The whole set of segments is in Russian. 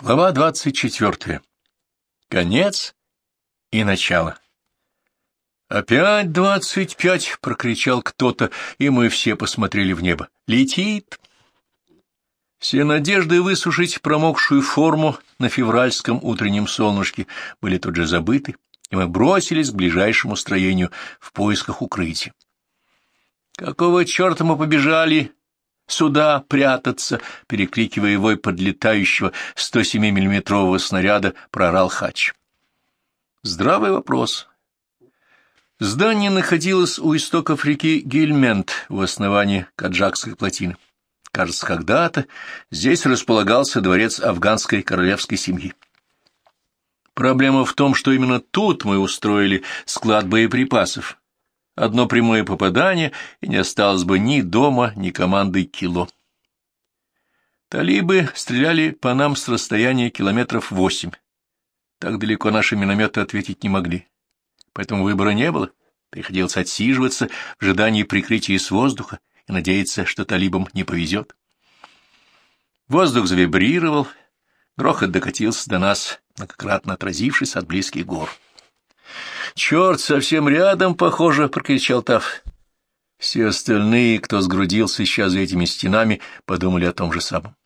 Глава двадцать четвертая. Конец и начало. «Опять двадцать пять!» — прокричал кто-то, и мы все посмотрели в небо. «Летит!» Все надежды высушить промокшую форму на февральском утреннем солнышке были тут же забыты, и мы бросились к ближайшему строению в поисках укрытия. «Какого черта мы побежали сюда прятаться!» — перекрикивая вой подлетающего 107-миллиметрового снаряда, прорал Хач. Здравый вопрос. Здание находилось у истоков реки Гильмент у основания Каджакской плотины. Кажется, когда-то здесь располагался дворец афганской королевской семьи. Проблема в том, что именно тут мы устроили склад боеприпасов. Одно прямое попадание, и не осталось бы ни дома, ни команды кило. Талибы стреляли по нам с расстояния километров восемь. Так далеко наши минометы ответить не могли. Поэтому выбора не было. Приходилось отсиживаться в ожидании прикрытия с воздуха и надеяться, что талибам не повезет. Воздух завибрировал, грохот докатился до нас, многократно отразившись от близких гор. «Черт, совсем рядом, похоже!» — прокричал Таф. Все остальные, кто сгрудился сейчас за этими стенами, подумали о том же самом.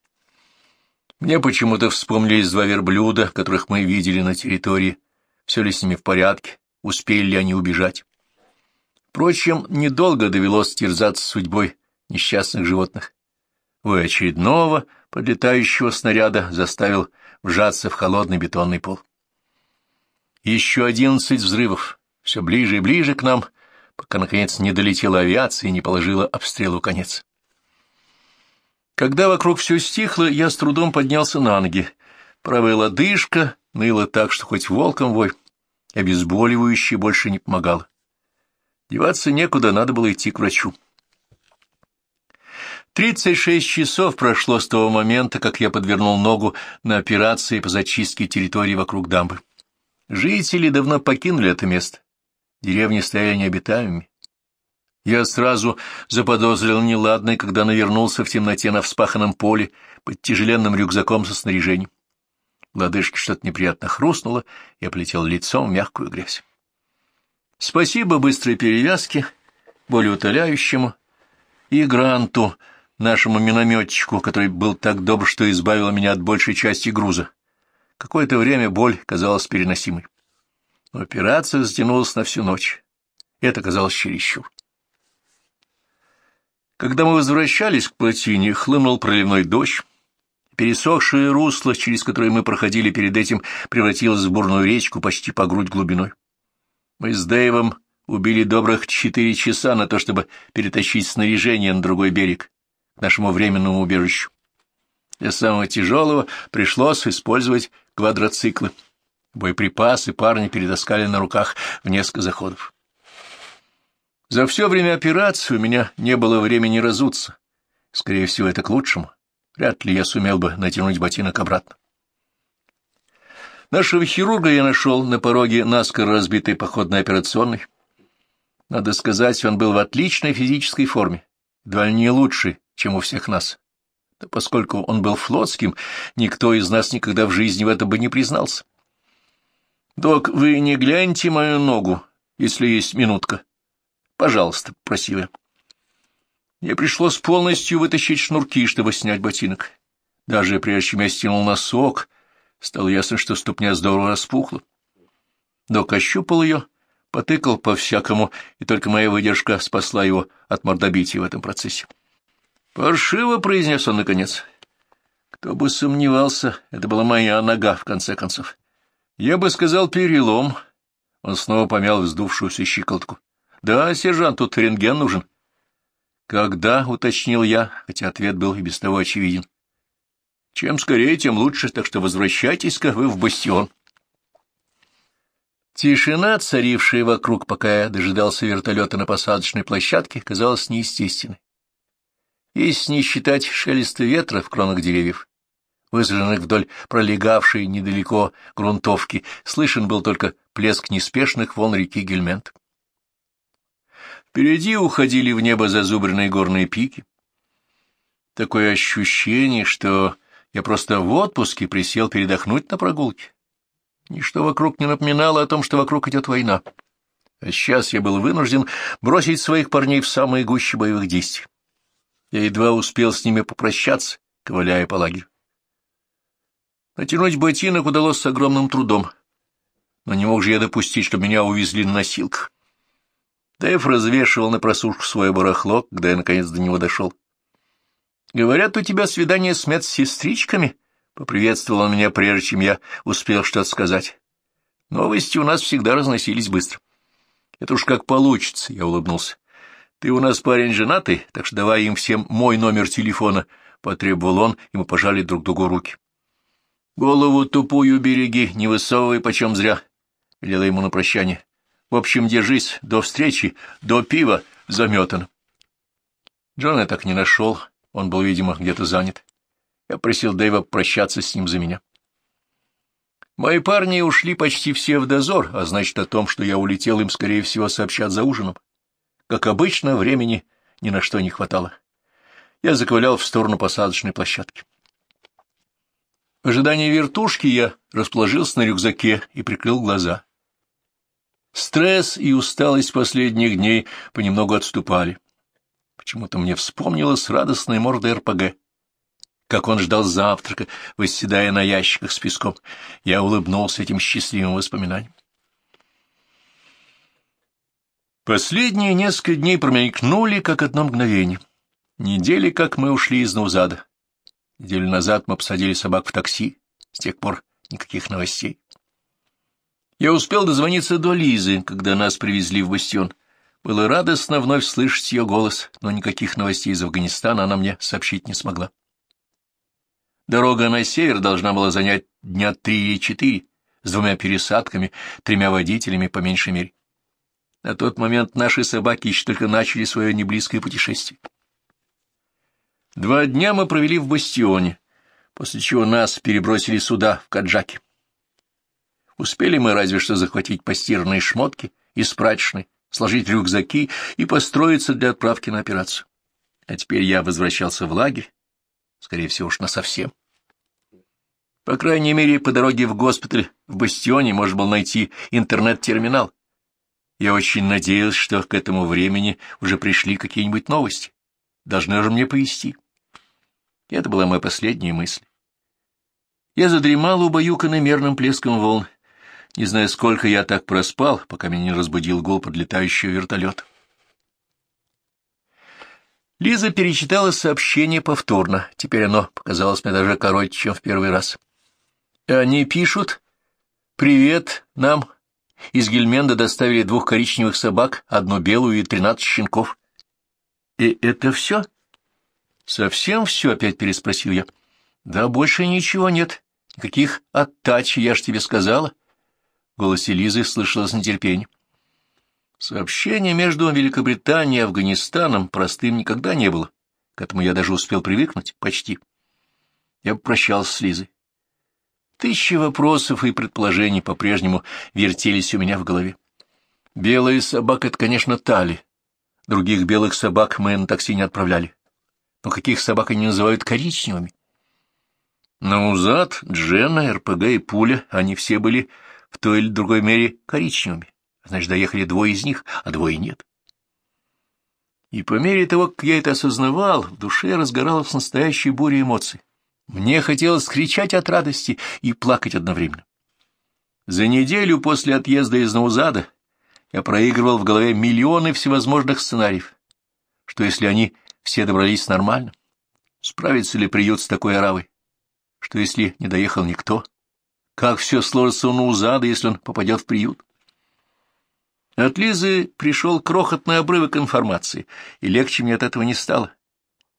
Мне почему-то вспомнились два верблюда, которых мы видели на территории. Все ли с ними в порядке, успели ли они убежать. Впрочем, недолго довелось терзаться судьбой несчастных животных. Вой очередного подлетающего снаряда заставил вжаться в холодный бетонный пол. Еще одиннадцать взрывов, все ближе и ближе к нам, пока, наконец, не долетела авиация и не положила обстрелу конец. Когда вокруг все стихло, я с трудом поднялся на ноги. Правая лодыжка ныла так, что хоть волком вой, обезболивающее больше не помогало. Деваться некуда, надо было идти к врачу. Тридцать шесть часов прошло с того момента, как я подвернул ногу на операции по зачистке территории вокруг дамбы. Жители давно покинули это место. Деревни стояли необитаемыми. Я сразу заподозрил неладное, когда навернулся в темноте на вспаханном поле под тяжеленным рюкзаком со снаряжением. Лодыжки что-то неприятно хрустнуло, и полетел лицом в мягкую грязь. Спасибо быстрой перевязке, более утоляющему, и Гранту, нашему минометчику, который был так добр, что избавил меня от большей части груза. Какое-то время боль казалась переносимой. Но операция затянулась на всю ночь. Это казалось чересчур. Когда мы возвращались к плотине, хлынул проливной дождь. Пересохшее русло, через которое мы проходили перед этим, превратилось в бурную речку почти по грудь глубиной. Мы с Дэйвом убили добрых четыре часа на то, чтобы перетащить снаряжение на другой берег, к нашему временному убежищу. Для самого тяжелого пришлось использовать квадроциклы. Боеприпасы парни перетаскали на руках в несколько заходов. За все время операции у меня не было времени разуться. Скорее всего, это к лучшему. Вряд ли я сумел бы натянуть ботинок обратно. Нашего хирурга я нашел на пороге наскоро разбитой походной операционной. Надо сказать, он был в отличной физической форме, едва не лучше, чем у всех нас. Да поскольку он был флотским, никто из нас никогда в жизни в этом бы не признался. — Док, вы не гляньте мою ногу, если есть минутка, Пожалуйста, — просил я. Мне пришлось полностью вытащить шнурки, чтобы снять ботинок. Даже прежде чем я стянул носок, стало ясно, что ступня здорово распухла. Док ощупал ее, потыкал по-всякому, и только моя выдержка спасла его от мордобития в этом процессе. «Паршиво», — произнес он наконец. Кто бы сомневался, это была моя нога, в конце концов. Я бы сказал, перелом. Он снова помял вздувшуюся щиколотку. Да, сержант, тут рентген нужен. Когда, уточнил я, хотя ответ был и без того очевиден. Чем скорее, тем лучше, так что возвращайтесь-ка вы в бастион. Тишина, царившая вокруг, пока я дожидался вертолета на посадочной площадке, казалась неестественной. Если не считать шелеста ветра в кронах деревьев, высаженных вдоль пролегавшей недалеко грунтовки, слышен был только плеск неспешных волн реки Гельмент. Впереди уходили в небо зазубренные горные пики. Такое ощущение, что Я просто в отпуске присел передохнуть на прогулке. Ничто вокруг не напоминало о том, что вокруг идет война. А сейчас я был вынужден бросить своих парней в самые гуще боевых действий. Я едва успел с ними попрощаться, ковыляя по лагерю. Натянуть ботинок удалось с огромным трудом, но не мог же я допустить, чтобы меня увезли на носилках. Дэйв развешивал на просушку свое барахло, когда я наконец до него дошел. — Говорят, у тебя свидание с медсестричками? — поприветствовал он меня, прежде чем я успел что-то сказать. Новости у нас всегда разносились быстро. — Это уж как получится, — я улыбнулся. — Ты у нас парень женатый, так что давай им всем мой номер телефона, — потребовал он, и мы пожали друг другу руки. — Голову тупую береги, не высовывай почем зря, — велела ему на прощание. — В общем, держись, до встречи, до пива, заметан. Джона я так не нашел, он был, видимо, где-то занят. Я просил Дэйва прощаться с ним за меня. Мои парни ушли почти все в дозор, а значит, о том, что я улетел, им, скорее всего, сообщат за ужином. Как обычно, времени ни на что не хватало. Я заковылял в сторону посадочной площадки. В ожидании вертушки я расположился на рюкзаке и прикрыл глаза. Стресс и усталость последних дней понемногу отступали. Почему-то мне вспомнилась радостная морда РПГ. Как он ждал завтрака, восседая на ящиках с песком. Я улыбнулся этим счастливым воспоминанием. Последние несколько дней промелькнули, как одно мгновение. Недели, как мы ушли из Наузада. Неделю назад мы посадили собак в такси. С тех пор никаких новостей. Я успел дозвониться до Лизы, когда нас привезли в бастион. Было радостно вновь слышать ее голос, но никаких новостей из Афганистана она мне сообщить не смогла. Дорога на север должна была занять дня три или четыре, с двумя пересадками, тремя водителями по меньшей мере. На тот момент наши собаки еще только начали свое неблизкое путешествие. Два дня мы провели в бастионе, после чего нас перебросили сюда, в Каджаке. Успели мы разве что захватить постиранные шмотки из прачечной, сложить рюкзаки и построиться для отправки на операцию. А теперь я возвращался в лагерь, скорее всего уж насовсем. По крайней мере, по дороге в госпиталь в Бастионе можно было найти интернет-терминал. Я очень надеялся, что к этому времени уже пришли какие-нибудь новости. Должны же мне повести. Это была моя последняя мысль. Я задремал убаюканный мерным плеском волн. Не знаю, сколько я так проспал, пока меня не разбудил гул подлетающего вертолета. Лиза перечитала сообщение повторно. Теперь оно показалось мне даже короче, чем в первый раз. Они пишут «Привет, нам из Гельменда доставили двух коричневых собак, одну белую и тринадцать щенков». «И это все?» «Совсем все?» — опять переспросил я. «Да больше ничего нет. Никаких оттачи, я ж тебе сказала». В голосе Лизы слышалось нетерпение. Сообщение между Великобританией и Афганистаном простым никогда не было. К этому я даже успел привыкнуть, почти. Я попрощался с Лизой. Тысячи вопросов и предположений по-прежнему вертелись у меня в голове. Белая собака — это, конечно, Тали. Других белых собак мы на такси не отправляли. Но каких собак они называют коричневыми? Наузад, Дженна, РПГ и Пуля, они все были в той или другой мере коричневыми. Значит, доехали двое из них, а двое нет. И по мере того, как я это осознавал, в душе разгоралась настоящая буря эмоций. Мне хотелось кричать от радости и плакать одновременно. За неделю после отъезда из Наузада я проигрывал в голове миллионы всевозможных сценариев. Что если они все добрались нормально? Справится ли приют с такой оравой? Что если не доехал никто? Как все сложится у Наузада, если он попадет в приют? От Лизы пришел крохотный обрывок информации, и легче мне от этого не стало.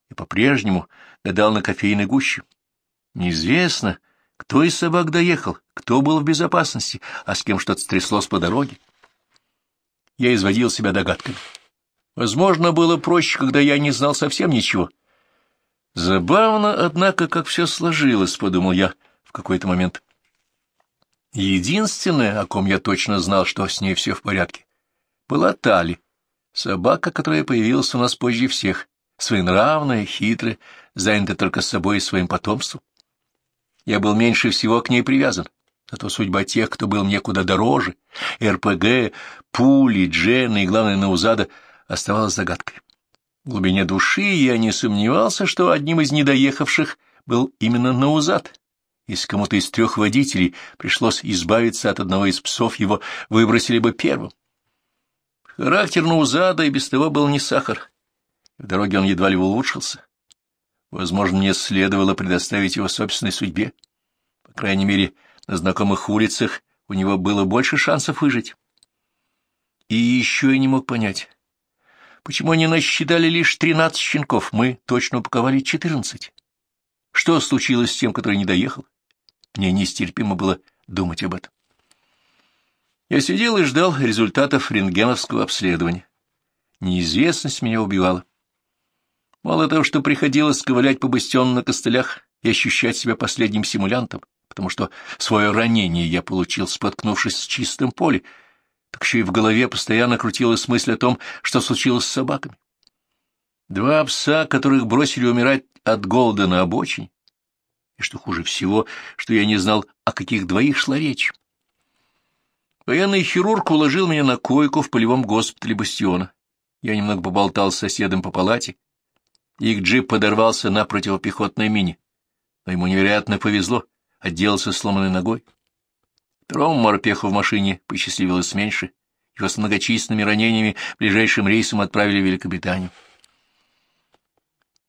И по-прежнему гадал на кофейной гуще. Неизвестно, кто из собак доехал, кто был в безопасности, а с кем что-то стряслось по дороге. Я изводил себя догадками. Возможно, было проще, когда я не знал совсем ничего. Забавно, однако, как все сложилось, — подумал я в какой-то момент. Единственное, о ком я точно знал, что с ней все в порядке, была Тали, собака, которая появилась у нас позже всех, своенравная, хитрая, занятая только собой и своим потомством. Я был меньше всего к ней привязан. Зато судьба тех, кто был мне куда дороже, РПГ, пули, Джена и, главное, Наузада, оставалась загадкой. В глубине души я не сомневался, что одним из недоехавших был именно Наузад. Если кому-то из трех водителей пришлось избавиться от одного из псов, его выбросили бы первым. Характер Наузада и без того был не сахар. В дороге он едва ли улучшился. Возможно, мне следовало предоставить его собственной судьбе. По крайней мере, на знакомых улицах у него было больше шансов выжить. И еще я не мог понять, почему они насчитали лишь тринадцать щенков, мы точно упаковали четырнадцать. Что случилось с тем, который не доехал? Мне нестерпимо было думать об этом. Я сидел и ждал результатов рентгеновского обследования. Неизвестность меня убивала. Мало того, что приходилось ковылять по бастиону на костылях и ощущать себя последним симулянтом, потому что свое ранение я получил, споткнувшись в чистом поле, так еще и в голове постоянно крутилась мысль о том, что случилось с собаками. Два пса, которых бросили умирать от голода на обочине, и, что хуже всего, что я не знал, о каких двоих шла речь. Военный хирург уложил меня на койку в полевом госпитале Бастиона. Я немного поболтал с соседом по палате, их джип подорвался на противопехотной мине, но ему невероятно повезло, отделался сломанной ногой. Второму морпеху в машине посчастливилось меньше, его с многочисленными ранениями ближайшим рейсом отправили в Великобританию.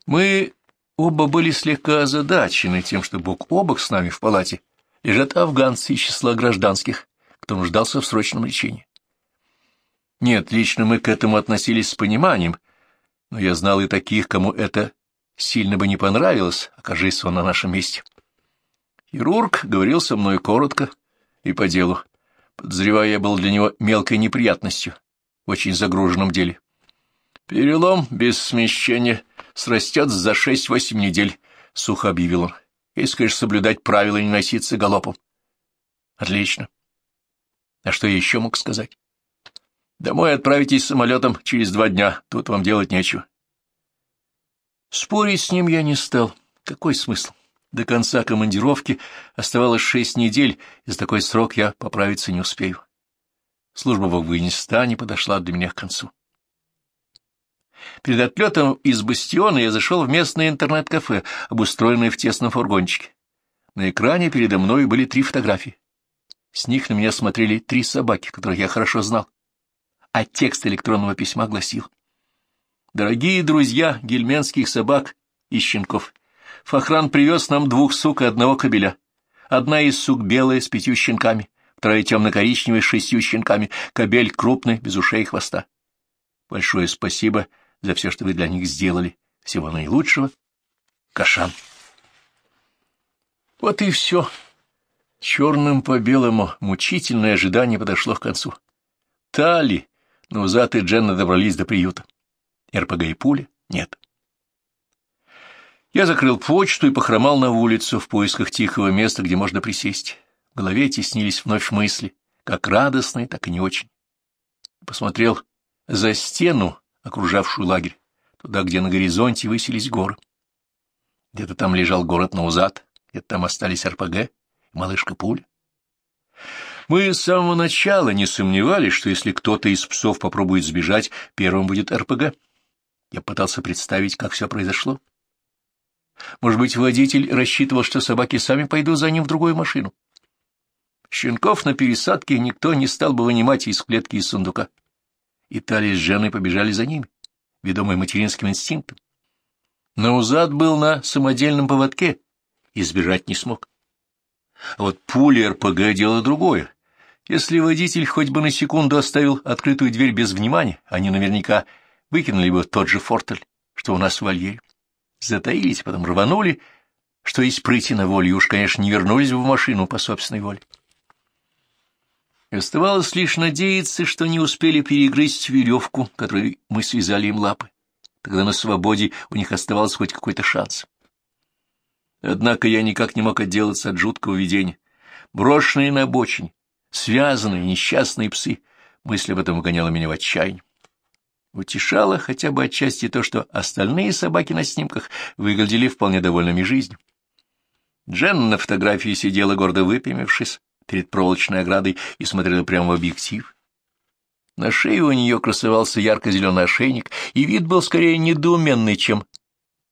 Мы оба были слегка озадачены тем, что бок о бок с нами в палате лежат афганцы из числа гражданских, кто нуждался в срочном лечении. Нет, лично мы к этому относились с пониманием, но я знал и таких, кому это сильно бы не понравилось, окажись он на нашем месте. Хирург говорил со мной коротко и по делу. Подозревая, я был для него мелкой неприятностью в очень загруженном деле. «Перелом без смещения срастет за шесть-восемь недель», — сухо объявил он. «Если, конечно, соблюдать правила и не носиться галопом». «Отлично. А что я еще мог сказать?» Домой отправитесь самолетом через два дня, тут вам делать нечего. Спорить с ним я не стал. Какой смысл? До конца командировки оставалось шесть недель, и за такой срок я поправиться не успею. Служба в Афганистане подошла для меня к концу. Перед отлетом из бастиона я зашел в местное интернет-кафе, обустроенное в тесном фургончике. На экране передо мной были три фотографии. С них на меня смотрели три собаки, которых я хорошо знал а текст электронного письма гласил «Дорогие друзья гельменских собак и щенков, Фахран привез нам двух сук и одного кобеля. Одна из сук белая с пятью щенками, вторая темно-коричневая с шестью щенками, кобель крупный, без ушей и хвоста. Большое спасибо за все, что вы для них сделали. Всего наилучшего. Кашан. Вот и все. Черным по белому мучительное ожидание подошло к концу. Тали, но Зат и Дженна добрались до приюта. РПГ и пули нет. Я закрыл почту и похромал на улицу в поисках тихого места, где можно присесть. В голове теснились вновь мысли, как радостные, так и не очень. Посмотрел за стену, окружавшую лагерь, туда, где на горизонте высились горы. Где-то там лежал город Наузад, где-то там остались РПГ малышка пуля. Мы с самого начала не сомневались, что если кто-то из псов попробует сбежать, первым будет РПГ. Я пытался представить, как все произошло. Может быть, водитель рассчитывал, что собаки сами пойдут за ним в другую машину. Щенков на пересадке никто не стал бы вынимать из клетки из сундука. И Талия с Женой побежали за ними, ведомые материнским инстинктом. Но Узад был на самодельном поводке и сбежать не смог. А вот пули РПГ — дело другое. Если водитель хоть бы на секунду оставил открытую дверь без внимания, они наверняка выкинули бы тот же фортель, что у нас в вольере. Затаились, потом рванули, что есть прыти на волю, и уж, конечно, не вернулись бы в машину по собственной воле. Оставалось лишь надеяться, что не успели перегрызть веревку, которой мы связали им лапы. Тогда на свободе у них оставался хоть какой-то шанс. Однако я никак не мог отделаться от жуткого видения. Брошенные на обочине, связанные, несчастные псы. Мысль об этом вгоняла меня в отчаяние. Утешало хотя бы отчасти то, что остальные собаки на снимках выглядели вполне довольными жизнью. Джен на фотографии сидела гордо выпрямившись перед проволочной оградой и смотрела прямо в объектив. На шее у нее красовался ярко-зеленый ошейник, и вид был скорее недоуменный, чем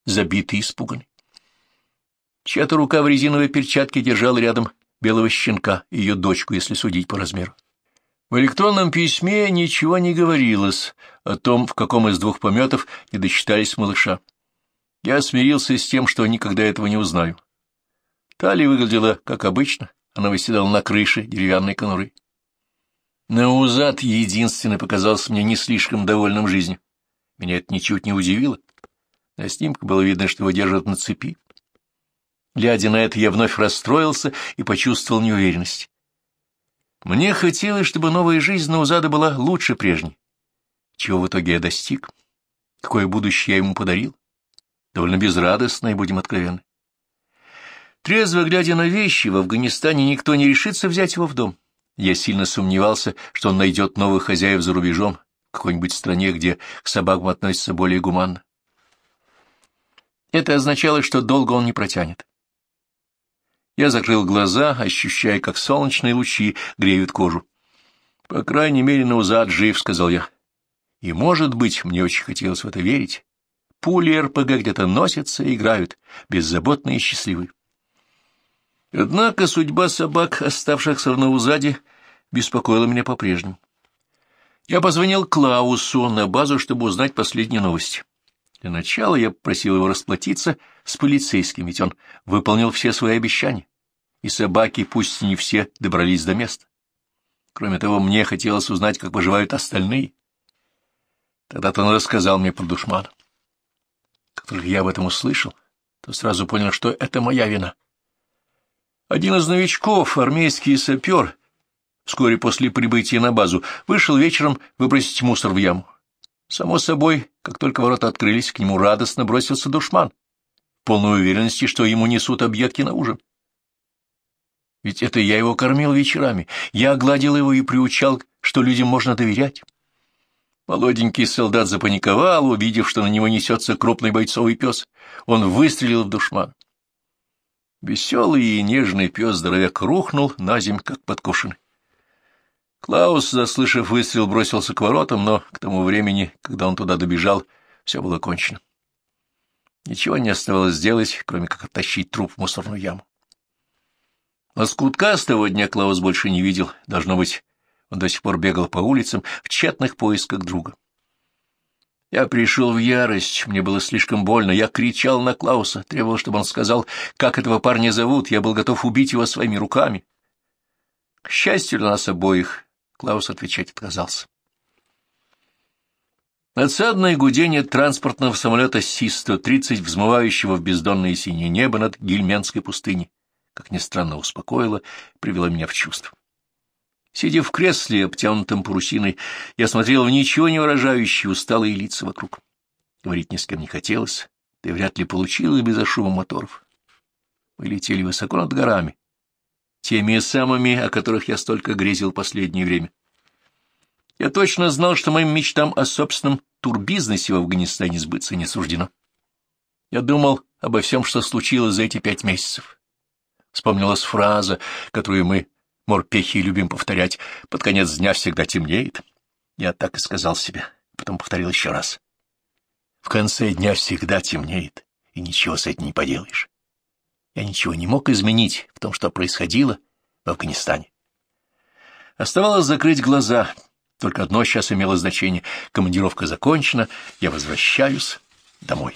забитый и испуганный. Чья-то рука в резиновой перчатке держала рядом белого щенка, ее дочку, если судить по размеру. В электронном письме ничего не говорилось о том, в каком из двух пометов не досчитались малыша. Я смирился с тем, что никогда этого не узнаю. Талия выглядела как обычно, она выседала на крыше деревянной конуры. Наузад единственный показался мне не слишком довольным жизнью. Меня это ничуть не удивило. На снимке было видно, что его держат на цепи. Глядя на это, я вновь расстроился и почувствовал неуверенность. Мне хотелось, чтобы новая жизнь Наузада была лучше прежней. Чего в итоге я достиг? Какое будущее я ему подарил? Довольно безрадостное, будем откровенны. Трезво глядя на вещи, в Афганистане никто не решится взять его в дом. Я сильно сомневался, что он найдет новых хозяев за рубежом, в какой-нибудь стране, где к собакам относятся более гуманно. Это означало, что долго он не протянет. Я закрыл глаза, ощущая, как солнечные лучи греют кожу. «По крайней мере, Наузад жив», — сказал я. И, может быть, мне очень хотелось в это верить. Пули РПГ где-то носятся и играют, беззаботные и счастливые. Однако судьба собак, оставшихся в Наузаде, беспокоила меня по-прежнему. Я позвонил Клаусу на базу, чтобы узнать последние новости. Для начала я попросил его расплатиться с полицейским, ведь он выполнил все свои обещания, и собаки, пусть не все, добрались до места. Кроме того, мне хотелось узнать, как поживают остальные. Тогда-то он рассказал мне про душмана. Как я об этом услышал, то сразу понял, что это моя вина. Один из новичков, армейский сапер, вскоре после прибытия на базу, вышел вечером выбросить мусор в яму. Само собой, как только ворота открылись, к нему радостно бросился душман, полной уверенности, что ему несут объедки на ужин. Ведь это я его кормил вечерами, я гладил его и приучал, что людям можно доверять. Молоденький солдат запаниковал, увидев, что на него несется крупный бойцовый пес. Он выстрелил в душман. Веселый и нежный пес-здоровяк рухнул на земь, как подкошенный. Клаус, заслышав выстрел, бросился к воротам, но к тому времени, когда он туда добежал, все было кончено. Ничего не оставалось сделать, кроме как оттащить труп в мусорную яму. Лоскутка с того дня Клаус больше не видел. Должно быть, он до сих пор бегал по улицам в тщетных поисках друга. Я пришел в ярость, мне было слишком больно. Я кричал на Клауса, требовал, чтобы он сказал, как этого парня зовут. Я был готов убить его своими руками. К счастью для нас обоих, Клаус отвечать отказался. Надсадное гудение транспортного самолета Си-130, взмывающего в бездонное синее небо над Гельменской пустыней, как ни странно успокоило, привело меня в чувство. Сидя в кресле, обтянутом парусиной, я смотрел в ничего не выражающие усталые лица вокруг. Говорить ни с кем не хотелось, да и вряд ли получилось без шума моторов. Мы летели высоко над горами, теми самыми, о которых я столько грезил последнее время. Я точно знал, что моим мечтам о собственном турбизнесе в Афганистане сбыться не суждено. Я думал обо всем, что случилось за эти пять месяцев. Вспомнилась фраза, которую мы морпехи любим повторять, под конец дня всегда темнеет. Я так и сказал себе, потом повторил еще раз. В конце дня всегда темнеет, и ничего с этим не поделаешь. Я ничего не мог изменить в том, что происходило в Афганистане. Оставалось закрыть глаза. Только одно сейчас имело значение. Командировка закончена, я возвращаюсь домой.